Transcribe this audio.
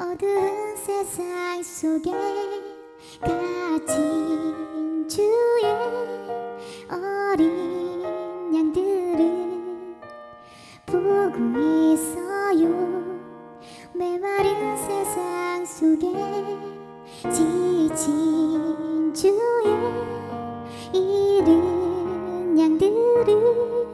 어두운 세상 속에 갇힌 주의 어린 양들을 보고 있어요. 메마른 세상 속에 지친 주의 이른 양들을